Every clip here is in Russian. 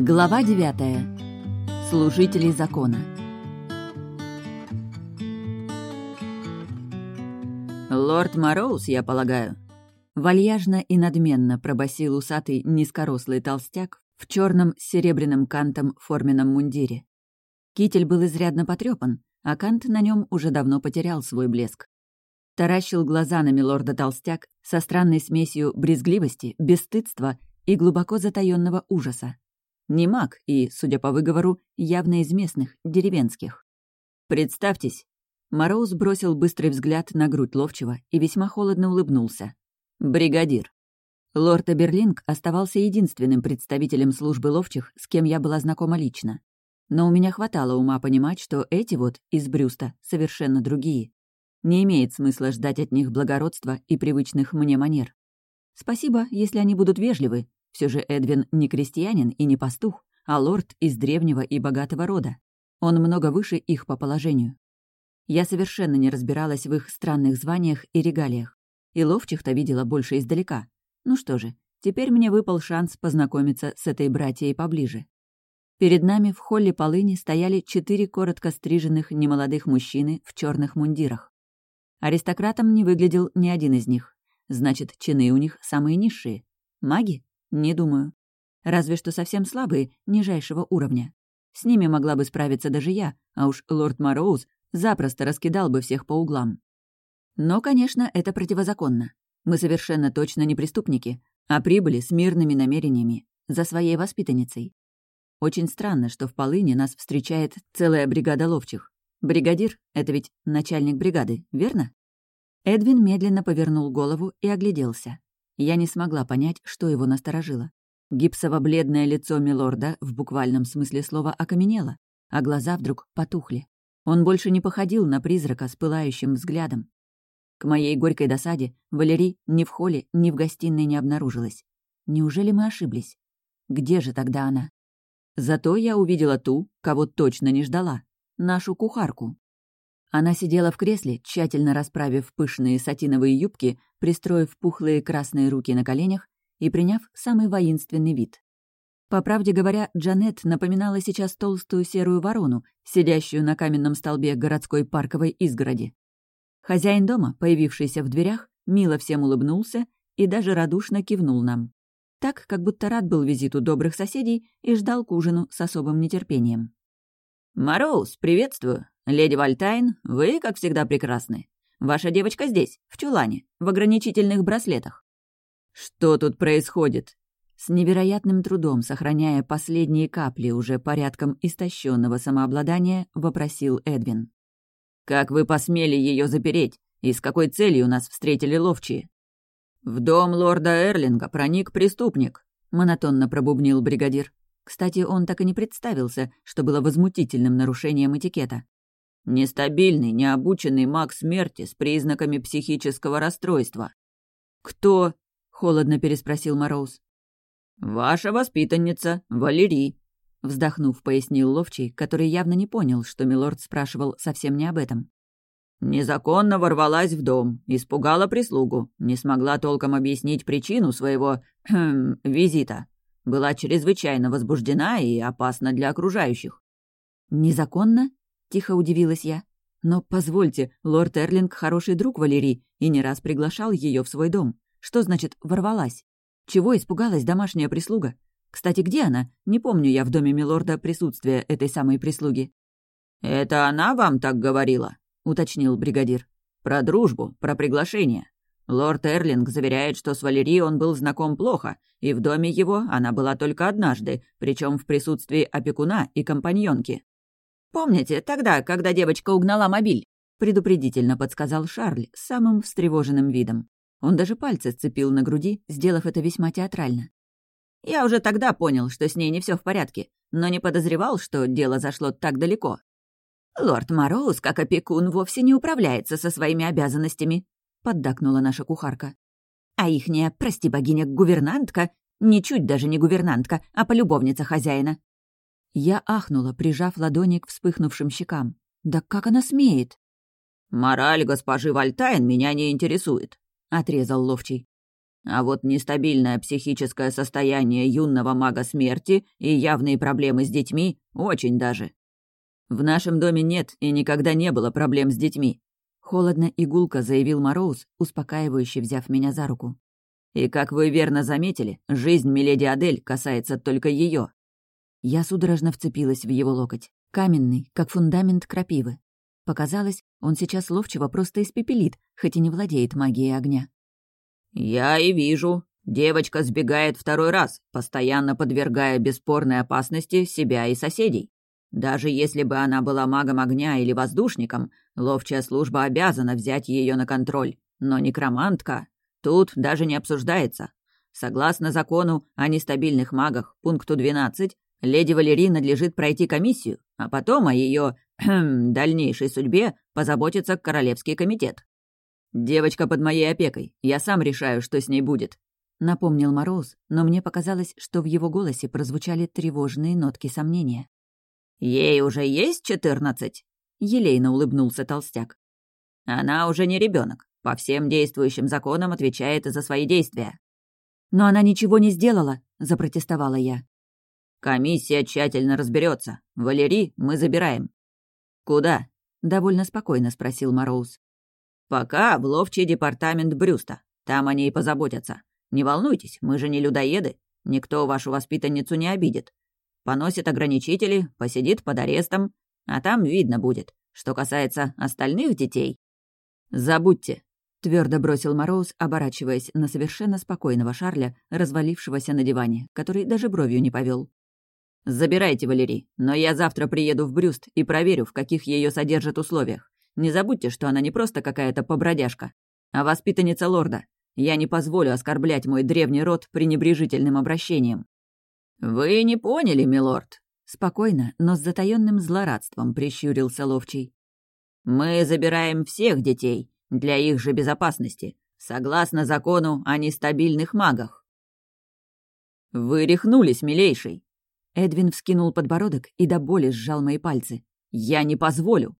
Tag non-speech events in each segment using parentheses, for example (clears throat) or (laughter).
Глава девятая. Служители закона. «Лорд Мороуз, я полагаю?» Вальяжно и надменно пробасил усатый низкорослый толстяк в черном с серебряным кантом форменном мундире. Китель был изрядно потрепан, а кант на нем уже давно потерял свой блеск. Таращил глаза на милорда толстяк со странной смесью брезгливости, бесстыдства и глубоко затаённого ужаса. Не маг и, судя по выговору, явно из местных, деревенских. «Представьтесь». Мороз бросил быстрый взгляд на грудь ловчего и весьма холодно улыбнулся. «Бригадир». Лорд Аберлинг оставался единственным представителем службы ловчих, с кем я была знакома лично. Но у меня хватало ума понимать, что эти вот из Брюста совершенно другие. Не имеет смысла ждать от них благородства и привычных мне манер. Спасибо, если они будут вежливы. Все же Эдвин не крестьянин и не пастух, а лорд из древнего и богатого рода. Он много выше их по положению. Я совершенно не разбиралась в их странных званиях и регалиях. И ловчих-то видела больше издалека. Ну что же, теперь мне выпал шанс познакомиться с этой братьей поближе. Перед нами в холле полыни стояли четыре коротко стриженных немолодых мужчины в черных мундирах. Аристократом не выглядел ни один из них. Значит, чины у них самые низшие. Маги? Не думаю. Разве что совсем слабые, нижайшего уровня. С ними могла бы справиться даже я, а уж лорд Мороуз запросто раскидал бы всех по углам. Но, конечно, это противозаконно. Мы совершенно точно не преступники, а прибыли с мирными намерениями, за своей воспитанницей. Очень странно, что в Полыне нас встречает целая бригада ловчих. Бригадир — это ведь начальник бригады, верно? Эдвин медленно повернул голову и огляделся. Я не смогла понять, что его насторожило. Гипсово-бледное лицо милорда в буквальном смысле слова окаменело, а глаза вдруг потухли. Он больше не походил на призрака с пылающим взглядом. К моей горькой досаде Валерий ни в холле, ни в гостиной не обнаружилась. Неужели мы ошиблись? Где же тогда она? Зато я увидела ту, кого точно не ждала нашу кухарку. Она сидела в кресле, тщательно расправив пышные сатиновые юбки, пристроив пухлые красные руки на коленях и приняв самый воинственный вид. По правде говоря, Джанет напоминала сейчас толстую серую ворону, сидящую на каменном столбе городской парковой изгороди. Хозяин дома, появившийся в дверях, мило всем улыбнулся и даже радушно кивнул нам. Так, как будто рад был визиту добрых соседей и ждал к ужину с особым нетерпением. «Мороуз, приветствую. Леди Вальтайн, вы, как всегда, прекрасны. Ваша девочка здесь, в чулане, в ограничительных браслетах». «Что тут происходит?» С невероятным трудом, сохраняя последние капли уже порядком истощенного самообладания, вопросил Эдвин. «Как вы посмели ее запереть? И с какой целью нас встретили ловчие?» «В дом лорда Эрлинга проник преступник», — монотонно пробубнил бригадир. Кстати, он так и не представился, что было возмутительным нарушением этикета. «Нестабильный, необученный маг смерти с признаками психического расстройства». «Кто?» — холодно переспросил Мороз. «Ваша воспитанница, Валерий», — вздохнув, пояснил Ловчий, который явно не понял, что Милорд спрашивал совсем не об этом. «Незаконно ворвалась в дом, испугала прислугу, не смогла толком объяснить причину своего визита была чрезвычайно возбуждена и опасна для окружающих. «Незаконно?» — тихо удивилась я. «Но позвольте, лорд Эрлинг хороший друг Валерий и не раз приглашал ее в свой дом. Что значит «ворвалась»? Чего испугалась домашняя прислуга? Кстати, где она? Не помню я в доме милорда присутствия этой самой прислуги». «Это она вам так говорила?» — уточнил бригадир. «Про дружбу, про приглашение. Лорд Эрлинг заверяет, что с Валерией он был знаком плохо, и в доме его она была только однажды, причем в присутствии опекуна и компаньонки. «Помните, тогда, когда девочка угнала мобиль?» — предупредительно подсказал Шарль с самым встревоженным видом. Он даже пальцы сцепил на груди, сделав это весьма театрально. «Я уже тогда понял, что с ней не все в порядке, но не подозревал, что дело зашло так далеко. Лорд Мороуз, как опекун, вовсе не управляется со своими обязанностями», — поддакнула наша кухарка. «А ихняя, прости богиня, гувернантка, ничуть даже не гувернантка, а полюбовница хозяина». Я ахнула, прижав ладони к вспыхнувшим щекам. «Да как она смеет?» «Мораль госпожи Вальтайн меня не интересует», — отрезал ловчий. А вот нестабильное психическое состояние юного мага смерти и явные проблемы с детьми очень даже. В нашем доме нет и никогда не было проблем с детьми. Холодно и заявил Мороуз, успокаивающе взяв меня за руку. И, как вы верно заметили, жизнь Миледи Адель касается только ее. Я судорожно вцепилась в его локоть. Каменный, как фундамент крапивы. Показалось, он сейчас ловчего просто испепелит, хоть и не владеет магией огня. «Я и вижу. Девочка сбегает второй раз, постоянно подвергая бесспорной опасности себя и соседей. Даже если бы она была магом огня или воздушником, ловчая служба обязана взять ее на контроль. Но некромантка тут даже не обсуждается. Согласно закону о нестабильных магах, пункту 12, леди Валерии надлежит пройти комиссию, а потом о ее (clears throat) дальнейшей судьбе позаботится Королевский комитет. «Девочка под моей опекой. Я сам решаю, что с ней будет», — напомнил Мороз, но мне показалось, что в его голосе прозвучали тревожные нотки сомнения. «Ей уже есть четырнадцать?» — елейно улыбнулся толстяк. «Она уже не ребенок. По всем действующим законам отвечает за свои действия». «Но она ничего не сделала», — запротестовала я. «Комиссия тщательно разберется. Валерий мы забираем». «Куда?» — довольно спокойно спросил Мороз. «Пока в ловчий департамент Брюста. Там о ней позаботятся. Не волнуйтесь, мы же не людоеды. Никто вашу воспитанницу не обидит. Поносит ограничители, посидит под арестом, а там видно будет. Что касается остальных детей...» «Забудьте», — твердо бросил Мороз, оборачиваясь на совершенно спокойного Шарля, развалившегося на диване, который даже бровью не повел. «Забирайте, Валерий, но я завтра приеду в Брюст и проверю, в каких ее содержат условиях. Не забудьте, что она не просто какая-то побродяжка, а воспитанница лорда. Я не позволю оскорблять мой древний род пренебрежительным обращением». «Вы не поняли, милорд?» Спокойно, но с затаённым злорадством прищурился Ловчий. «Мы забираем всех детей для их же безопасности, согласно закону о нестабильных магах». «Вы рехнулись, милейший!» Эдвин вскинул подбородок и до боли сжал мои пальцы. «Я не позволю!»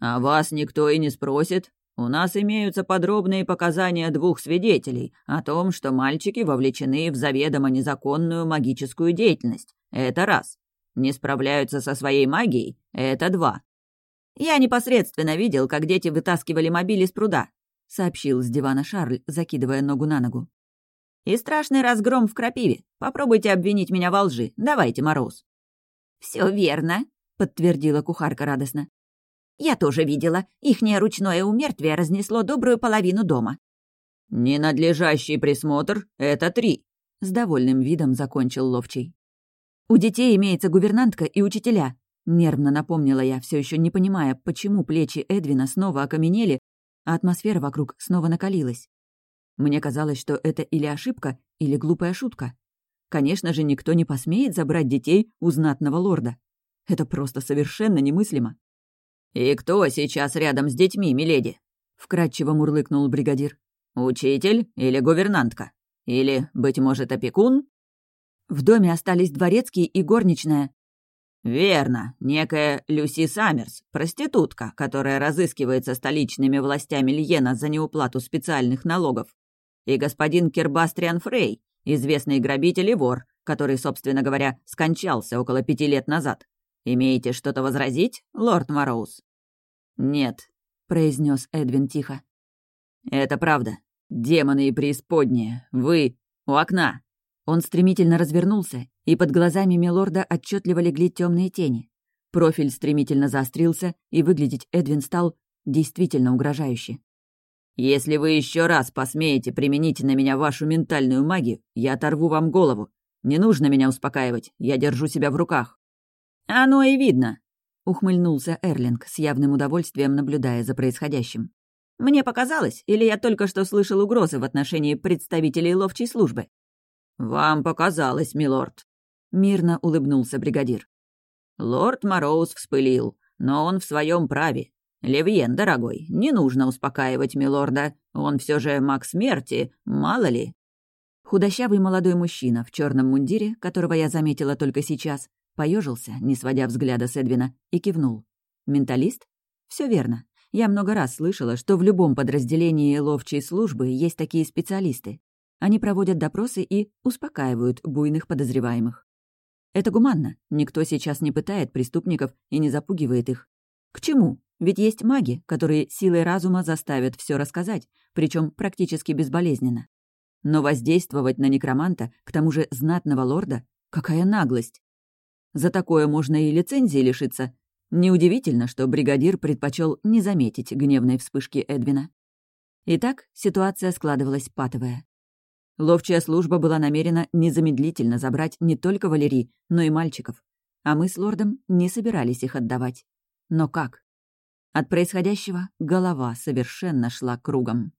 «А вас никто и не спросит. У нас имеются подробные показания двух свидетелей о том, что мальчики вовлечены в заведомо незаконную магическую деятельность. Это раз. Не справляются со своей магией. Это два. Я непосредственно видел, как дети вытаскивали мобиль из пруда», — сообщил с дивана Шарль, закидывая ногу на ногу. «И страшный разгром в крапиве. Попробуйте обвинить меня во лжи. Давайте, Мороз». «Все верно», — подтвердила кухарка радостно. Я тоже видела. Ихнее ручное умертвие разнесло добрую половину дома». «Ненадлежащий присмотр — это три», — с довольным видом закончил Ловчий. «У детей имеется гувернантка и учителя», — нервно напомнила я, все еще не понимая, почему плечи Эдвина снова окаменели, а атмосфера вокруг снова накалилась. Мне казалось, что это или ошибка, или глупая шутка. Конечно же, никто не посмеет забрать детей у знатного лорда. Это просто совершенно немыслимо. «И кто сейчас рядом с детьми, миледи?» — вкратчиво мурлыкнул бригадир. «Учитель или гувернантка? Или, быть может, опекун?» «В доме остались дворецкий и горничная». «Верно, некая Люси Саммерс, проститутка, которая разыскивается столичными властями Льена за неуплату специальных налогов, и господин Кербастриан Фрей, известный грабитель и вор, который, собственно говоря, скончался около пяти лет назад. «Имеете что-то возразить, лорд Мороуз?» «Нет», — произнес Эдвин тихо. «Это правда. Демоны и преисподние. Вы у окна». Он стремительно развернулся, и под глазами Милорда отчетливо легли темные тени. Профиль стремительно заострился, и выглядеть Эдвин стал действительно угрожающе. «Если вы еще раз посмеете применить на меня вашу ментальную магию, я оторву вам голову. Не нужно меня успокаивать, я держу себя в руках». «Оно и видно», — ухмыльнулся Эрлинг, с явным удовольствием наблюдая за происходящим. «Мне показалось, или я только что слышал угрозы в отношении представителей ловчей службы?» «Вам показалось, милорд», — мирно улыбнулся бригадир. «Лорд Мороуз вспылил, но он в своем праве. Левьен, дорогой, не нужно успокаивать милорда. Он все же маг смерти, мало ли». Худощавый молодой мужчина в черном мундире, которого я заметила только сейчас, Поежился, не сводя взгляда с Эдвина, и кивнул. «Менталист? Все верно. Я много раз слышала, что в любом подразделении ловчей службы есть такие специалисты. Они проводят допросы и успокаивают буйных подозреваемых. Это гуманно. Никто сейчас не пытает преступников и не запугивает их. К чему? Ведь есть маги, которые силой разума заставят все рассказать, причем практически безболезненно. Но воздействовать на некроманта, к тому же знатного лорда, какая наглость! За такое можно и лицензии лишиться. Неудивительно, что бригадир предпочел не заметить гневной вспышки Эдвина. Итак, ситуация складывалась патовая. Ловчая служба была намерена незамедлительно забрать не только Валерий, но и мальчиков. А мы с лордом не собирались их отдавать. Но как? От происходящего голова совершенно шла кругом.